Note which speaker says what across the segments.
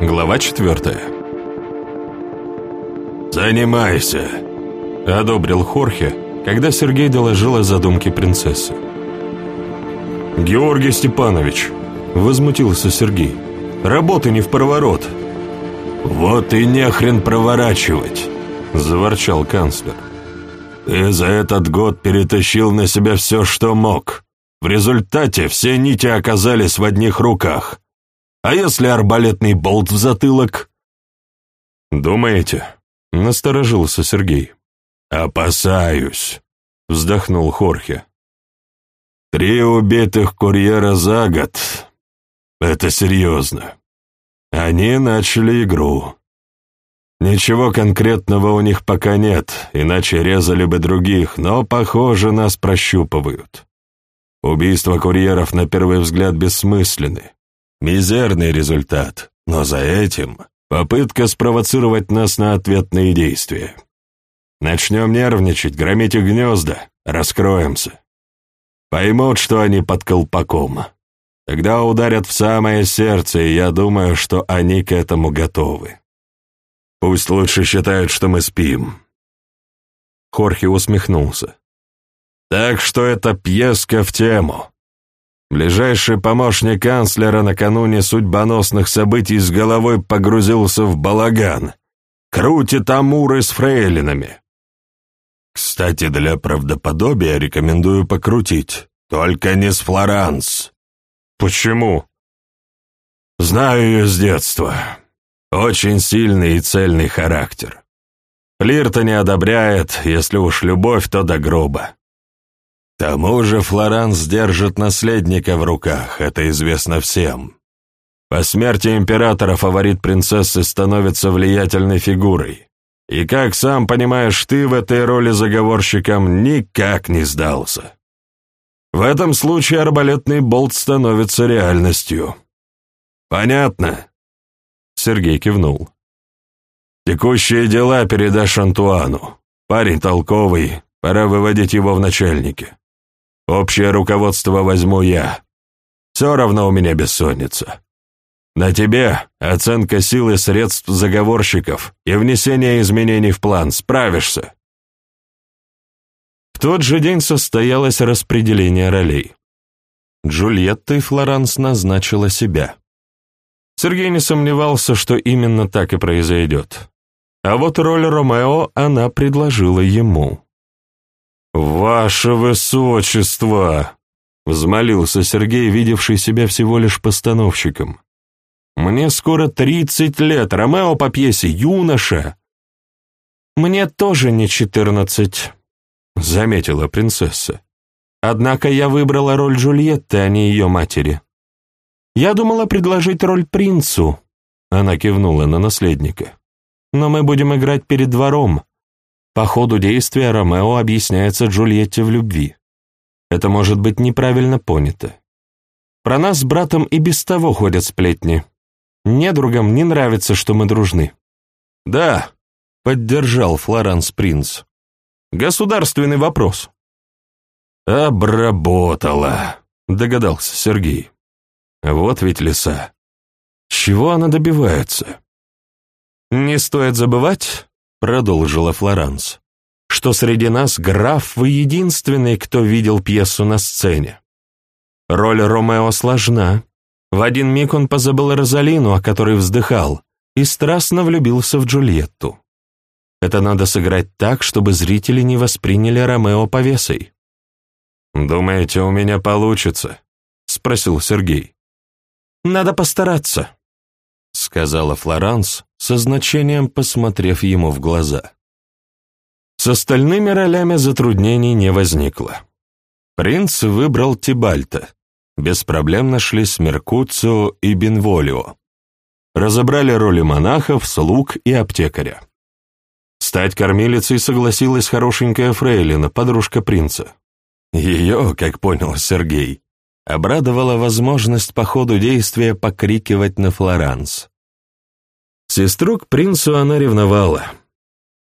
Speaker 1: Глава четвертая.
Speaker 2: «Занимайся», —
Speaker 1: одобрил Хорхе, когда Сергей доложил о задумке принцессы. «Георгий Степанович», — возмутился Сергей, — «работы не в проворот».
Speaker 2: «Вот и нехрен проворачивать», —
Speaker 1: заворчал канцлер.
Speaker 2: «Ты за этот год перетащил на себя все, что мог. В результате все нити оказались в одних руках. А если арбалетный болт в затылок?»
Speaker 1: «Думаете?» — насторожился Сергей.
Speaker 2: «Опасаюсь», — вздохнул Хорхе. «Три убитых курьера за год. Это серьезно. Они начали игру. Ничего конкретного у них пока нет, иначе резали бы других, но, похоже, нас прощупывают. Убийства курьеров на первый взгляд бессмысленны. Мизерный результат, но за этим попытка спровоцировать нас на ответные действия. Начнем нервничать, громить их гнезда, раскроемся. Поймут, что они под колпаком. Тогда ударят в самое сердце, и я думаю, что они к этому готовы. Пусть лучше считают, что мы спим.
Speaker 1: Хорхе усмехнулся.
Speaker 2: Так что это пьеска в тему. Ближайший помощник канцлера накануне судьбоносных событий с головой погрузился в балаган. Крутит амуры с фрейлинами. Кстати, для правдоподобия рекомендую покрутить. Только не с Флоранс.
Speaker 1: Почему?
Speaker 2: Знаю ее с детства. Очень сильный и цельный характер. Флирта не одобряет, если уж любовь, то до гроба. К тому же Флоранс держит наследника в руках, это известно всем. По смерти императора фаворит принцессы становится влиятельной фигурой. И, как сам понимаешь, ты в этой роли заговорщиком никак не сдался. В этом случае арбалетный болт становится реальностью. Понятно?
Speaker 1: Сергей кивнул.
Speaker 2: Текущие дела передашь Антуану. Парень толковый, пора выводить его в начальники. Общее руководство возьму я. Все равно у меня бессонница. На тебе оценка силы средств заговорщиков и внесение изменений в план. Справишься.
Speaker 1: В тот же день состоялось распределение ролей. Джульетта и Флоранс назначила себя. Сергей не сомневался, что именно так и произойдет. А вот роль Ромео она предложила ему. «Ваше Высочество!» — взмолился Сергей, видевший себя всего лишь постановщиком. «Мне скоро тридцать лет, Ромео по пьесе юноша». «Мне тоже не четырнадцать», — заметила принцесса. «Однако я выбрала роль Джульетты, а не ее матери. Я думала предложить роль принцу», — она кивнула на наследника. «Но мы будем играть перед двором, по ходу действия Ромео объясняется Джульетте в любви. Это может быть неправильно понято. Про нас с братом и без того ходят сплетни. Недругам не нравится, что мы дружны. Да, поддержал Флоранс Принц. Государственный вопрос.
Speaker 2: Обработала, догадался Сергей.
Speaker 1: Вот ведь лиса. Чего она добивается? Не стоит забывать, продолжила Флоранс, что среди нас граф вы единственный, кто видел пьесу на сцене. Роль Ромео сложна. В один миг он позабыл Розалину, о которой вздыхал, и страстно влюбился в Джульетту. Это надо сыграть так, чтобы зрители не восприняли Ромео повесой. «Думаете, у меня получится?» — спросил Сергей. «Надо постараться», — сказала Флоранс, со значением посмотрев ему в глаза. С остальными ролями затруднений не возникло. Принц выбрал Тибальта. Без проблем нашлись Меркуцио и Бенволио. Разобрали роли монахов, слуг и аптекаря. Стать кормилицей согласилась хорошенькая фрейлина, подружка принца. Ее, как понял Сергей, обрадовала возможность по ходу действия покрикивать на Флоранс. Сестру к принцу она ревновала.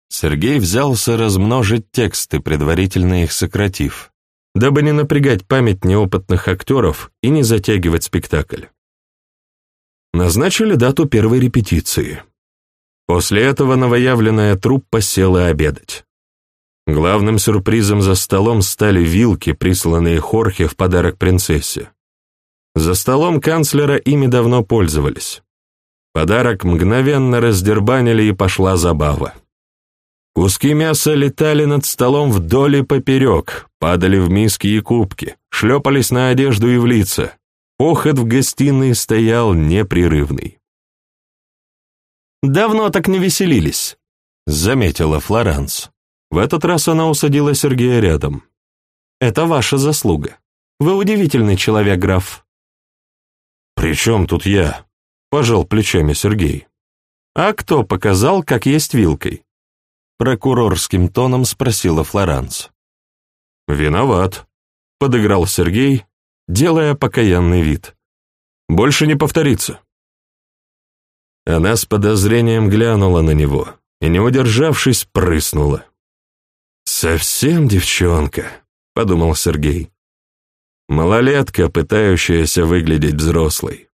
Speaker 1: Сергей взялся размножить тексты, предварительно их сократив, дабы не напрягать память неопытных актеров и не затягивать спектакль. Назначили дату первой репетиции. После этого новоявленная труппа села обедать. Главным сюрпризом за столом стали вилки, присланные Хорхе в подарок принцессе. За столом канцлера ими давно пользовались. Подарок мгновенно раздербанили и пошла забава. Куски мяса летали над столом вдоль и поперек, падали в миски и кубки, шлепались на одежду и в лица. Охот в гостиной стоял непрерывный. «Давно так не веселились», — заметила Флоранс. В этот раз она усадила Сергея рядом. «Это ваша заслуга. Вы удивительный человек, граф».
Speaker 2: «При чем тут я?» — пожал плечами Сергей.
Speaker 1: «А кто показал, как есть вилкой?» Прокурорским тоном спросила Флоранс.
Speaker 2: «Виноват», — подыграл Сергей, делая покаянный вид. «Больше не повторится». Она с подозрением глянула на него и, не удержавшись, прыснула. «Совсем девчонка», — подумал Сергей. «Малолетка, пытающаяся выглядеть взрослой».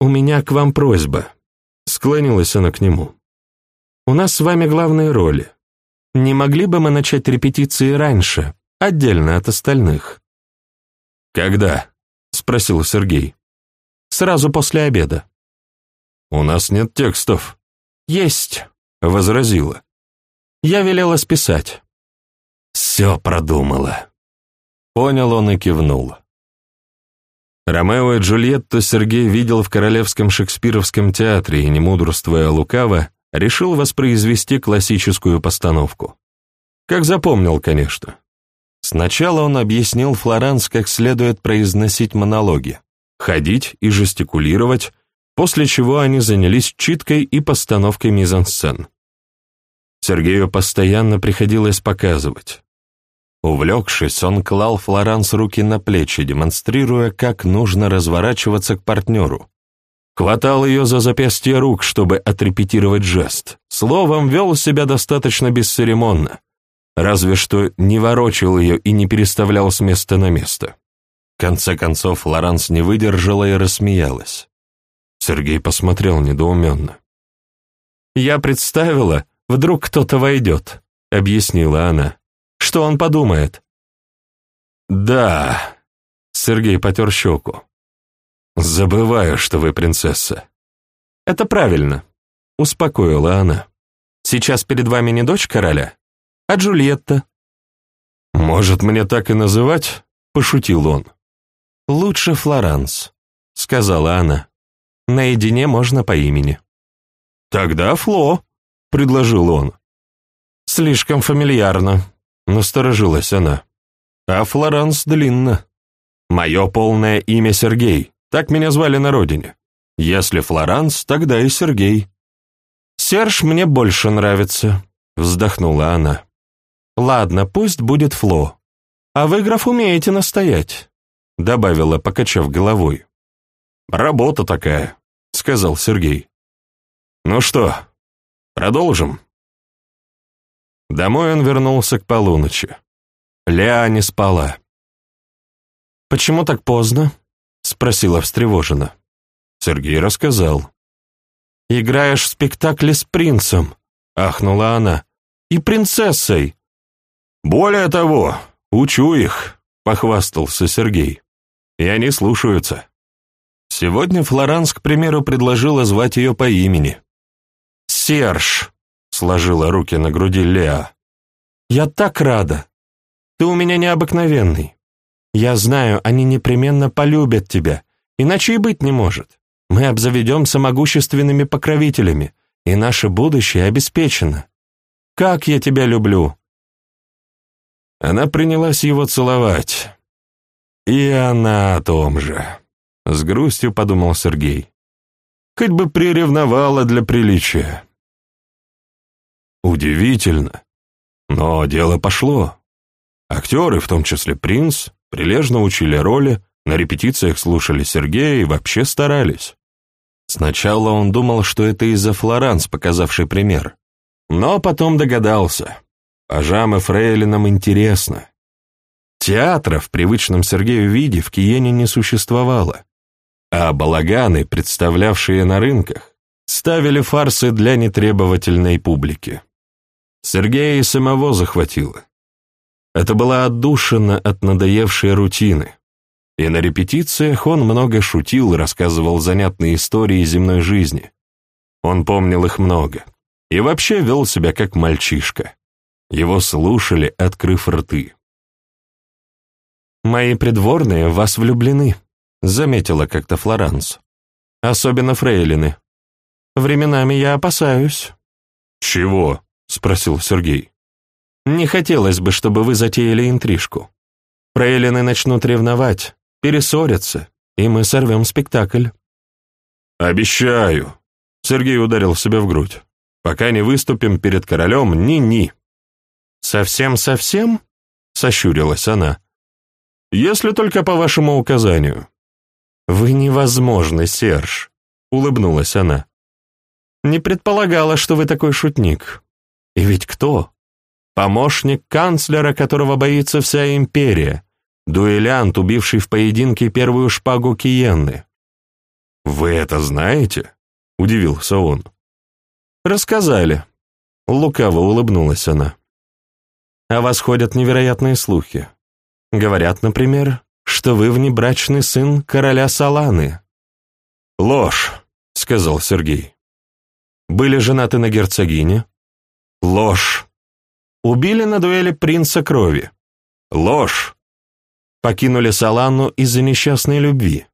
Speaker 1: «У меня к вам просьба», — склонилась она к нему. «У нас с вами главные роли. Не могли бы мы начать репетиции раньше, отдельно от остальных?»
Speaker 2: «Когда?» — спросил Сергей.
Speaker 1: «Сразу после обеда».
Speaker 2: «У нас нет текстов».
Speaker 1: «Есть», —
Speaker 2: возразила.
Speaker 1: Я велела списать.
Speaker 2: Все продумала. Понял он и кивнул. Ромео и Джульетту Сергей видел в Королевском шекспировском театре и, не мудрствуя лукаво, решил воспроизвести классическую постановку. Как запомнил, конечно. Сначала он объяснил Флоранс, как следует произносить монологи, ходить и жестикулировать, после чего они занялись читкой и постановкой мизансцен. Сергею постоянно приходилось показывать. Увлекшись, он клал Флоранс руки на плечи, демонстрируя, как нужно разворачиваться к партнеру. Хватал ее за запястье рук, чтобы отрепетировать жест. Словом, вел себя достаточно бесцеремонно. Разве что не ворочил ее и не переставлял с места на место. В конце концов, Флоранс не выдержала и рассмеялась. Сергей посмотрел недоуменно.
Speaker 1: «Я представила, Вдруг кто-то войдет», — объяснила она. «Что он подумает?»
Speaker 2: «Да», — Сергей потер щеку. «Забываю, что вы принцесса».
Speaker 1: «Это правильно», — успокоила она. «Сейчас перед вами не дочь короля, а Джульетта».
Speaker 2: «Может, мне так и называть?» — пошутил он.
Speaker 1: «Лучше Флоранс», — сказала она. «Наедине можно по имени».
Speaker 2: «Тогда Фло», — предложил он.
Speaker 1: «Слишком фамильярно», — насторожилась она. «А Флоранс длинно. Мое полное имя Сергей, так меня звали на родине. Если Флоранс, тогда и Сергей». «Серж мне больше нравится», — вздохнула она. «Ладно, пусть будет Фло. А вы, граф, умеете настоять», — добавила, покачав головой.
Speaker 2: «Работа такая», — сказал Сергей. «Ну что, Продолжим. Домой он вернулся к полуночи. Ля не спала.
Speaker 1: «Почему так поздно?» — спросила встревоженно.
Speaker 2: Сергей рассказал.
Speaker 1: «Играешь в спектакле с принцем», — ахнула она, — «и принцессой».
Speaker 2: «Более того, учу их», — похвастался Сергей. «И они слушаются». Сегодня Флоранс, к примеру, предложила звать ее по имени.
Speaker 1: «Серж!» — сложила руки на груди Леа. «Я так рада! Ты у меня необыкновенный. Я знаю, они непременно полюбят тебя, иначе и быть не может. Мы обзаведемся могущественными покровителями, и наше будущее обеспечено. Как я тебя люблю!»
Speaker 2: Она принялась его целовать. «И она о том же», — с грустью подумал Сергей. «Хоть бы приревновала для приличия». Удивительно. Но дело пошло. Актеры, в том числе принц, прилежно учили роли, на репетициях слушали Сергея и вообще старались. Сначала он думал, что это из-за Флоранс, показавший пример. Но потом догадался. Пажам и фрейлинам интересно. Театра в привычном Сергею виде в Киене не существовало.
Speaker 1: а балаганы, представлявшие на рынках, ставили фарсы для нетребовательной публики. Сергея и самого захватило. Это была отдушина от надоевшей рутины. И на репетициях он много шутил, рассказывал занятные истории земной жизни. Он помнил их много. И вообще вел себя как мальчишка. Его слушали, открыв рты. «Мои придворные в вас влюблены», — заметила как-то Флоранс. «Особенно фрейлины. Временами я опасаюсь».
Speaker 2: «Чего?» — спросил Сергей.
Speaker 1: «Не хотелось бы, чтобы вы затеяли интрижку. Фрейлины начнут ревновать, перессорятся, и мы сорвем спектакль».
Speaker 2: «Обещаю», — Сергей ударил себя в грудь. «Пока не выступим перед королем, ни-ни».
Speaker 1: «Совсем-совсем?» — сощурилась она.
Speaker 2: «Если только по вашему указанию».
Speaker 1: «Вы невозможны, Серж», — улыбнулась она. «Не предполагала, что вы такой шутник. И ведь кто? Помощник канцлера, которого боится вся империя, дуэлянт, убивший в поединке первую шпагу Киенны».
Speaker 2: «Вы это знаете?» — удивился он.
Speaker 1: «Рассказали». Лукаво улыбнулась она. О вас ходят невероятные слухи. Говорят, например, что вы внебрачный сын короля Саланы».
Speaker 2: «Ложь», — сказал Сергей.
Speaker 1: «Были женаты на герцогине?»
Speaker 2: «Ложь».
Speaker 1: «Убили на дуэли принца крови?»
Speaker 2: «Ложь».
Speaker 1: «Покинули Салану из-за несчастной любви?»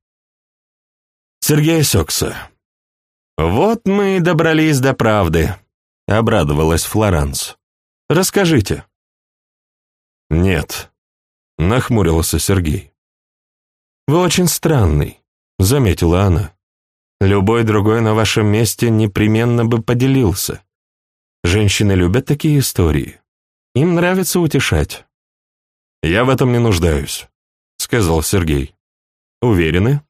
Speaker 1: Сергей осекся. «Вот мы и добрались до правды», — обрадовалась Флоранс. «Расскажите».
Speaker 2: «Нет», — нахмурился Сергей.
Speaker 1: «Вы очень странный», — заметила она. «Любой другой на вашем месте непременно бы поделился. Женщины любят такие истории. Им нравится утешать».
Speaker 2: «Я в этом не нуждаюсь», — сказал Сергей.
Speaker 1: «Уверены?»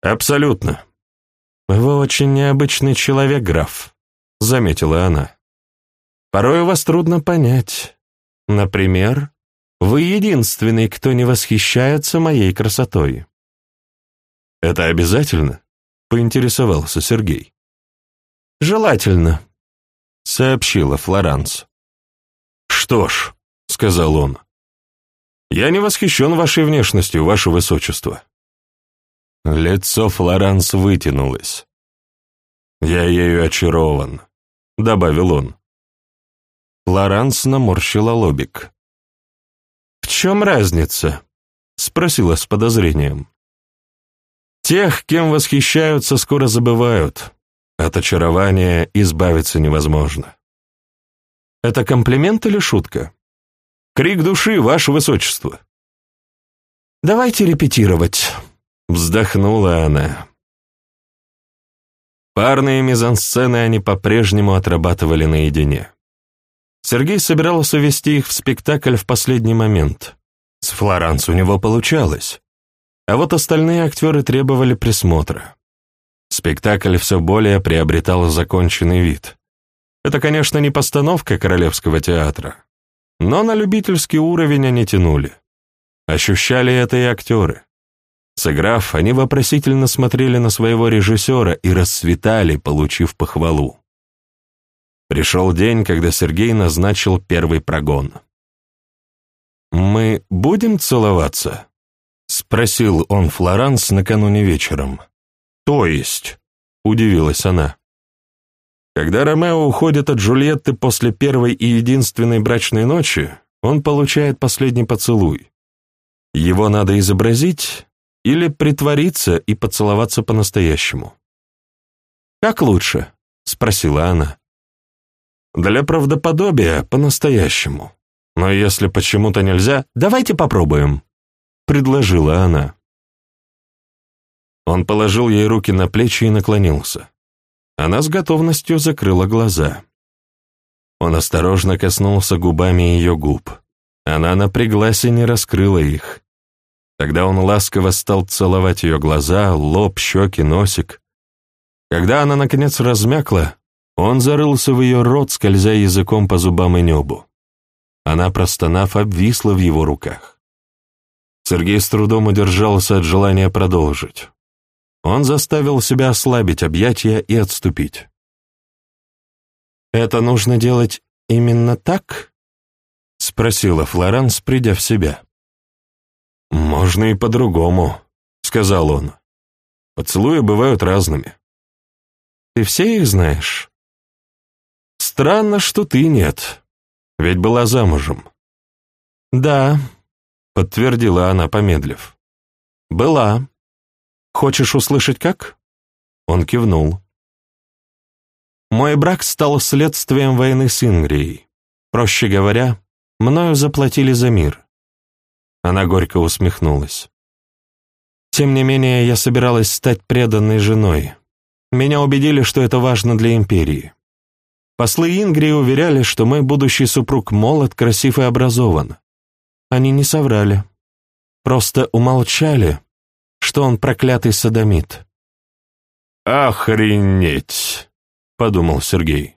Speaker 2: «Абсолютно».
Speaker 1: «Вы очень необычный человек, граф», — заметила она. «Порой вас трудно понять. Например, вы единственный, кто не восхищается моей красотой.
Speaker 2: Это обязательно? Поинтересовался Сергей.
Speaker 1: Желательно, сообщила Флоранс.
Speaker 2: Что ж, сказал он, я не восхищен вашей внешностью, ваше высочество.
Speaker 1: Лицо Флоранс вытянулось.
Speaker 2: «Я ею очарован», — добавил он.
Speaker 1: Лоранс наморщила лобик. «В чем разница?» — спросила с подозрением. «Тех, кем восхищаются, скоро забывают. От очарования избавиться невозможно». «Это комплимент или шутка?» «Крик души, ваше высочество». «Давайте репетировать», — вздохнула она. Парные мизансцены они по-прежнему отрабатывали наедине. Сергей собирался вести их в спектакль в последний момент. С Флоранс у него получалось. А вот остальные актеры требовали присмотра. Спектакль все более приобретал законченный вид. Это, конечно, не постановка Королевского театра, но на любительский уровень они тянули. Ощущали это и актеры. Сыграв, они вопросительно смотрели на своего режиссера и расцветали, получив похвалу. Пришел день, когда Сергей назначил первый прогон. «Мы будем целоваться?» — спросил он Флоранс накануне вечером. «То есть?» — удивилась она. Когда Ромео уходит от Джульетты после первой и единственной брачной ночи, он получает последний поцелуй. Его надо изобразить или притвориться и поцеловаться по-настоящему. «Как лучше?» — спросила она. Для правдоподобия по-настоящему. Но если почему-то нельзя, давайте попробуем», — предложила она. Он положил ей руки на плечи и наклонился. Она с готовностью закрыла глаза. Он осторожно коснулся губами ее губ. Она напряглась и не раскрыла их. Тогда он ласково стал целовать ее глаза, лоб, щеки, носик. Когда она, наконец, размякла, он зарылся в ее рот, скользя языком по зубам и небу. Она, простонав, обвисла в его руках. Сергей с трудом удержался от желания продолжить. Он заставил себя ослабить объятия и отступить. «Это нужно делать именно так?» — спросила Флоранс, придя в себя. «Можно и по-другому», — сказал он. «Поцелуи бывают разными». «Ты все их знаешь?» «Странно, что ты нет, ведь была замужем». «Да», — подтвердила она, помедлив. «Была. Хочешь услышать, как?» Он кивнул. «Мой брак стал следствием войны с Ингрией. Проще говоря, мною заплатили за мир». Она горько усмехнулась. «Тем не менее, я собиралась стать преданной женой. Меня убедили, что это важно для империи. Послы Ингрии уверяли, что мой будущий супруг молод, красив и образован. Они не соврали. Просто умолчали, что он проклятый садомит.
Speaker 2: «Охренеть!» — подумал Сергей.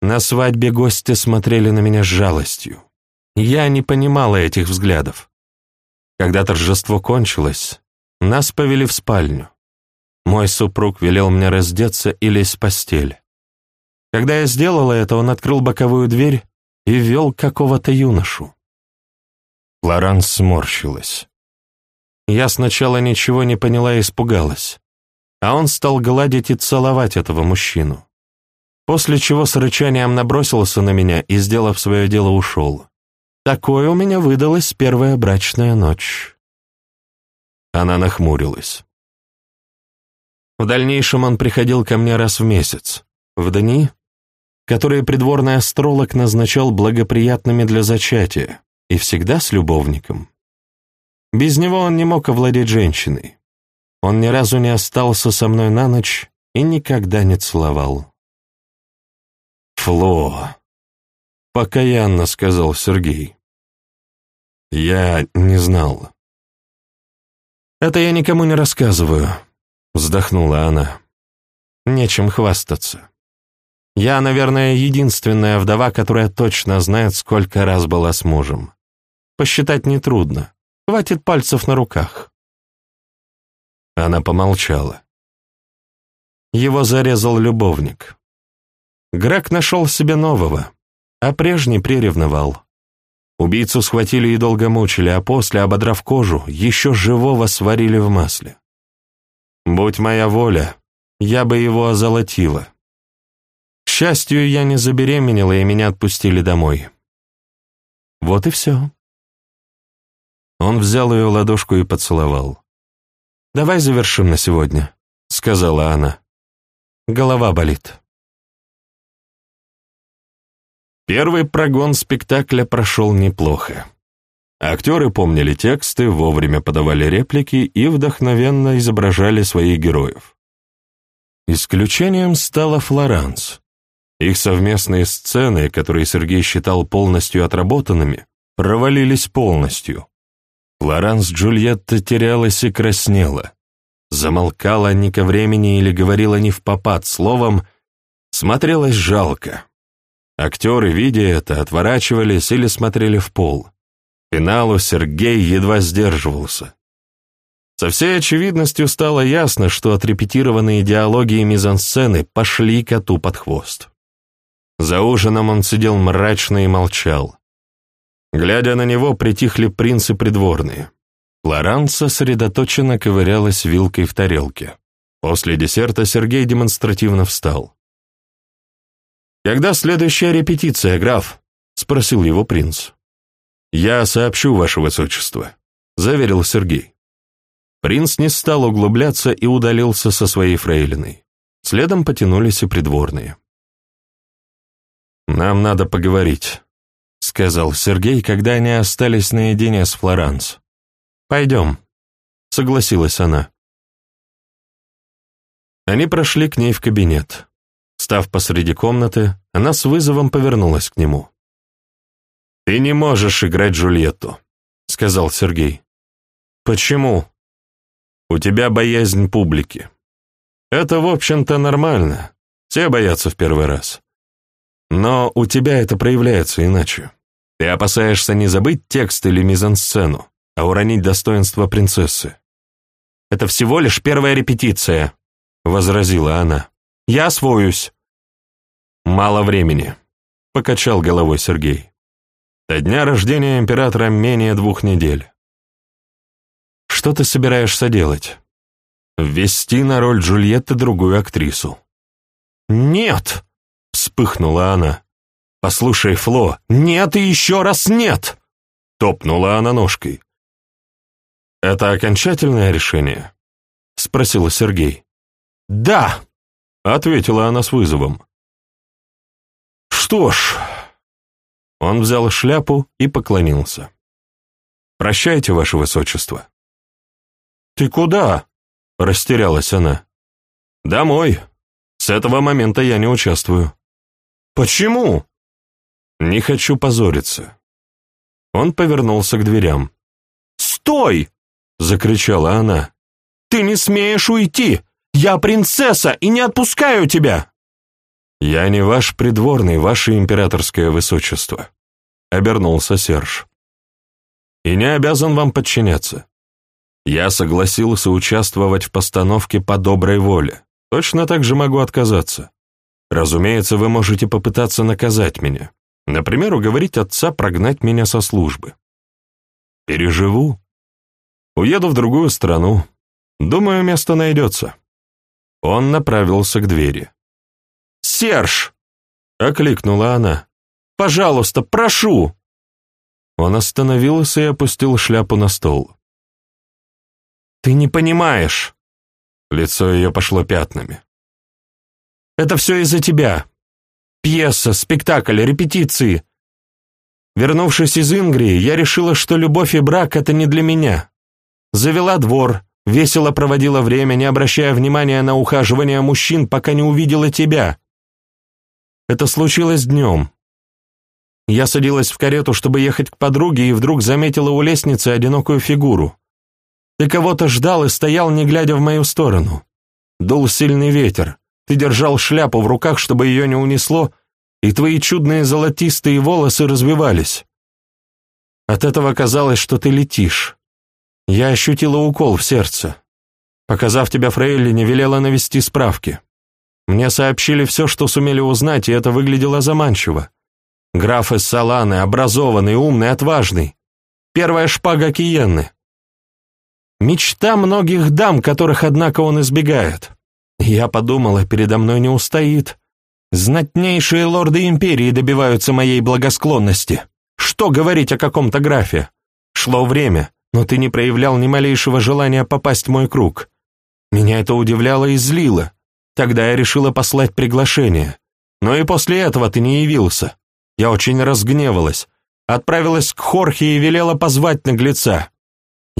Speaker 1: На свадьбе гости смотрели на меня с жалостью. Я не понимала этих взглядов. Когда торжество кончилось, нас повели в спальню. Мой супруг велел мне раздеться и лезть в постель. Когда я сделала это, он открыл боковую дверь и ввел какого-то юношу. Лоранс сморщилась. Я сначала ничего не поняла и испугалась, а он стал гладить и целовать этого мужчину. После чего с рычанием набросился на меня и, сделав свое дело, ушел. Такое у меня выдалась первая брачная ночь. Она нахмурилась. В дальнейшем он приходил ко мне раз в месяц, в дни, которые придворный астролог назначал благоприятными для зачатия, и всегда с любовником. Без него он не мог овладеть женщиной. Он ни разу не остался со мной на ночь и никогда не целовал. «Фло», — покаянно сказал Сергей. «Я не знал». «Это я никому не рассказываю», — вздохнула она. «Нечем хвастаться. Я, наверное, единственная вдова, которая точно знает, сколько раз была с мужем. Посчитать нетрудно. Хватит пальцев на руках. Она помолчала. Его зарезал любовник. Грег нашел себе нового, а прежний приревновал. Убийцу схватили и долго мучили, а после, ободрав кожу, еще живого сварили в масле. Будь моя воля, я бы его озолотила. К счастью, я не забеременела, и меня отпустили домой. Вот и все. Он взял ее ладошку и поцеловал. «Давай завершим на сегодня», — сказала она. «Голова болит». Первый прогон спектакля прошел неплохо. Актеры помнили тексты, вовремя подавали реплики и вдохновенно изображали своих героев. Исключением стала Флоранс. Их совместные сцены, которые Сергей считал полностью отработанными, провалились полностью. Флоранс Джульетта терялась и краснела. Замолкала не ко времени или говорила не в попад, словом, смотрелась жалко. Актеры, видя это, отворачивались или смотрели в пол. К финалу Сергей едва сдерживался. Со всей очевидностью стало ясно, что отрепетированные диалоги и мизансцены пошли коту под хвост. За ужином он сидел мрачно и молчал. Глядя на него, притихли принцы придворные. Флоранс сосредоточенно ковырялась вилкой в тарелке. После десерта Сергей демонстративно встал. «Когда следующая репетиция, граф?» — спросил его принц. «Я сообщу, ваше высочество», — заверил Сергей. Принц не стал углубляться и удалился со своей фрейлиной. Следом потянулись и придворные. «Нам надо поговорить», — сказал Сергей, когда они остались наедине с Флоранс. «Пойдем», — согласилась она. Они прошли к ней в кабинет. Став посреди комнаты, она с вызовом повернулась к нему. «Ты не можешь играть Джульетту», — сказал Сергей. «Почему?» «У тебя боязнь публики. Это, в общем-то, нормально. Все боятся в первый раз. Но у тебя это проявляется иначе. Ты опасаешься не забыть текст или мизансцену, а уронить достоинство принцессы. Это всего лишь первая репетиция», — возразила она. «Я освоюсь». «Мало времени», — покачал головой Сергей. «До дня рождения императора менее двух недель». «Что ты собираешься делать?» «Ввести на роль Джульетты другую актрису». «Нет!» — вспыхнула она. «Послушай, Фло, нет и еще раз нет!» — топнула она ножкой. «Это окончательное решение?» — спросила Сергей. «Да!» — ответила она с вызовом. «Что ж...» Он взял шляпу и поклонился. «Прощайте, ваше высочество». «Ты куда?» — растерялась она. «Домой. С этого момента я не участвую». «Почему?» «Не хочу позориться». Он повернулся к дверям. «Стой!» — закричала она. «Ты не смеешь уйти! Я принцесса и не отпускаю тебя!» «Я не ваш придворный, ваше императорское высочество», — обернулся Серж. «И не обязан вам подчиняться. Я согласился участвовать в постановке по доброй воле. Точно так же могу отказаться. Разумеется, вы можете попытаться наказать меня. Например, уговорить отца прогнать меня со службы. Переживу. Уеду в другую страну. Думаю, место найдется. Он направился к двери. «Серж!» — окликнула она. «Пожалуйста, прошу!» Он остановился и опустил шляпу на стол. «Ты не понимаешь!» Лицо ее пошло пятнами. «Это все из-за тебя. Пьеса, спектакль, репетиции. Вернувшись из Ингрии, я решила, что любовь и брак — это не для меня. Завела двор, весело проводила время, не обращая внимания на ухаживание мужчин, пока не увидела тебя. Это случилось днем. Я садилась в карету, чтобы ехать к подруге, и вдруг заметила у лестницы одинокую фигуру. Ты кого-то ждал и стоял, не глядя в мою сторону. Дул сильный ветер. Ты держал шляпу в руках, чтобы ее не унесло, и твои чудные золотистые волосы развивались. От этого казалось, что ты летишь. Я ощутила укол в сердце. Показав тебя Фрейлине, велела навести справки. Мне сообщили все, что сумели узнать, и это выглядело заманчиво. Граф из Саланы, образованный, умный, отважный. Первая шпага Киенны. Мечта многих дам, которых, однако, он избегает. Я подумала, передо мной не устоит. Знатнейшие лорды империи добиваются моей благосклонности. Что говорить о каком-то графе? Шло время, но ты не проявлял ни малейшего желания попасть в мой круг. Меня это удивляло и злило. Тогда я решила послать приглашение. Но и после этого ты не явился. Я очень разгневалась. Отправилась к Хорхе и велела позвать наглеца.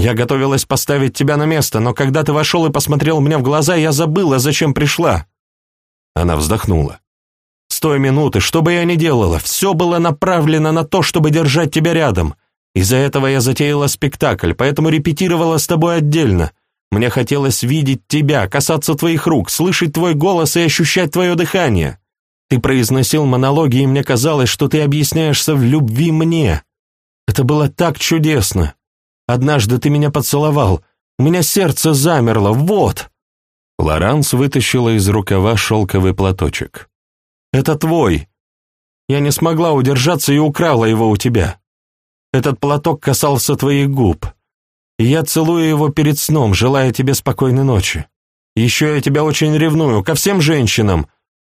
Speaker 1: Я готовилась поставить тебя на место, но когда ты вошел и посмотрел мне в глаза, я забыла, зачем пришла». Она вздохнула. «С той минуты, что бы я ни делала, все было направлено на то, чтобы держать тебя рядом. Из-за этого я затеяла спектакль, поэтому репетировала с тобой отдельно. Мне хотелось видеть тебя, касаться твоих рук, слышать твой голос и ощущать твое дыхание. Ты произносил монологи, и мне казалось, что ты объясняешься в любви мне. Это было так чудесно. Однажды ты меня поцеловал, у меня сердце замерло, вот!» Лоранс вытащила из рукава шелковый платочек. «Это твой. Я не смогла удержаться и украла его у тебя. Этот платок касался твоих губ и я целую его перед сном, желая тебе спокойной ночи. Еще я тебя очень ревную ко всем женщинам,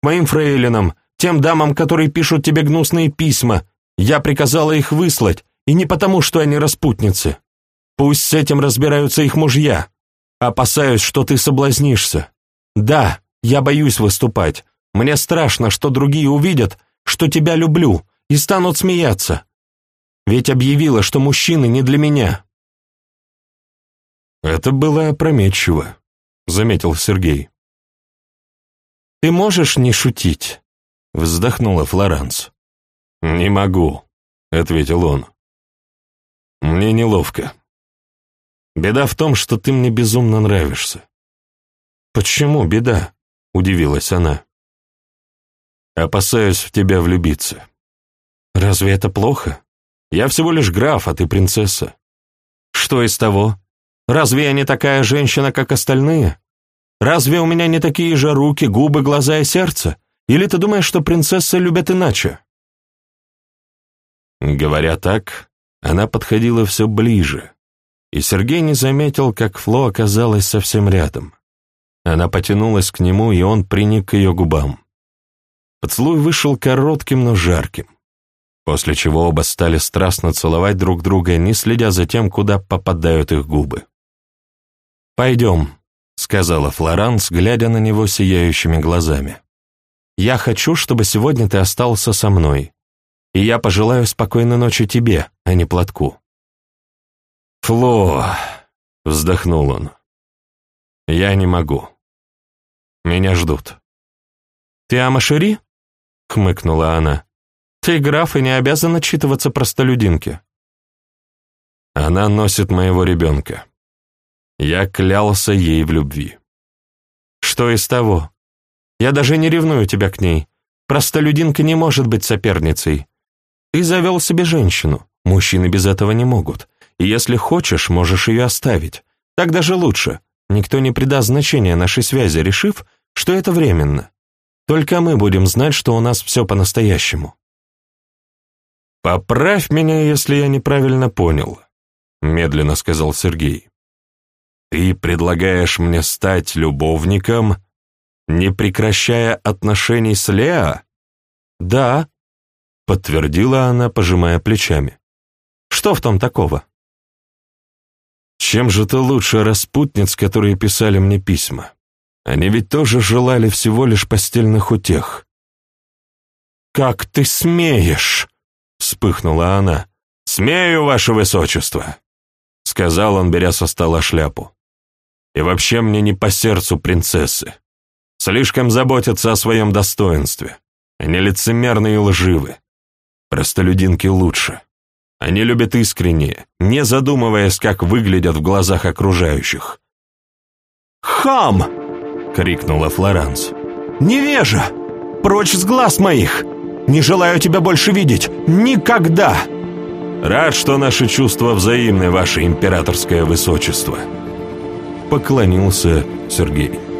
Speaker 1: моим фрейлинам, тем дамам, которые пишут тебе гнусные письма. Я приказала их выслать, и не потому, что они распутницы. Пусть с этим разбираются их мужья. Опасаюсь, что ты соблазнишься. Да, я боюсь выступать. Мне страшно, что другие увидят, что тебя люблю, и станут смеяться. Ведь объявила, что мужчины не для меня. «Это было опрометчиво», — заметил Сергей. «Ты можешь не шутить?» — вздохнула Флоранс. «Не могу», — ответил он. «Мне неловко. Беда в том, что ты мне безумно нравишься». «Почему беда?» — удивилась она. «Опасаюсь в тебя влюбиться». «Разве это плохо? Я всего лишь граф, а ты принцесса». «Что из того? Разве я не такая женщина, как остальные? Разве у меня не такие же руки, губы, глаза и сердце? Или ты думаешь, что принцессы любят иначе?» Говоря так, она подходила все ближе, и Сергей не заметил, как Фло оказалась совсем рядом. Она потянулась к нему, и он приник к ее губам. Поцелуй вышел коротким, но жарким, после чего оба стали страстно целовать друг друга, не следя за тем, куда попадают их губы. «Пойдем», — сказала Флоранс, глядя на него сияющими глазами. «Я хочу, чтобы сегодня ты остался со мной, и я пожелаю спокойной ночи тебе, а не платку».
Speaker 2: «Фло», — вздохнул он, — «я не могу. Меня ждут».
Speaker 1: «Ты Амашери?» — хмыкнула она. «Ты граф и не обязан отчитываться простолюдинке».
Speaker 2: «Она носит моего ребенка. Я клялся ей в любви».
Speaker 1: «Что из того? Я даже не ревную тебя к ней. Простолюдинка не может быть соперницей. Ты завел себе женщину, мужчины без этого не могут. И если хочешь, можешь ее оставить. Так даже лучше. Никто не придаст значения нашей связи, решив, что это временно. Только мы будем знать, что у нас все по-настоящему.
Speaker 2: «Поправь меня, если я неправильно понял», — медленно сказал Сергей. «Ты предлагаешь мне стать любовником, не прекращая отношений с Леа?»
Speaker 1: «Да»,
Speaker 2: подтвердила она, пожимая плечами.
Speaker 1: «Что в том такого?»
Speaker 2: «Чем же ты лучше распутниц, которые писали мне письма? Они ведь тоже желали всего лишь постельных утех».
Speaker 1: «Как ты смеешь?» — вспыхнула она.
Speaker 2: «Смею, ваше высочество», — сказал он, беря со стола шляпу. «И вообще мне не по сердцу принцессы. Слишком заботятся о своем достоинстве. Они лицемерны и лживы. Простолюдинки лучше. Они любят искренне, не задумываясь, как выглядят в глазах окружающих.
Speaker 1: «Хам!» — крикнула Флоранс. «Невежа! Прочь с глаз моих! Не желаю тебя больше видеть! Никогда!»
Speaker 2: «Рад, что наши чувства взаимны, ваше императорское высочество!» Поклонился Сергей.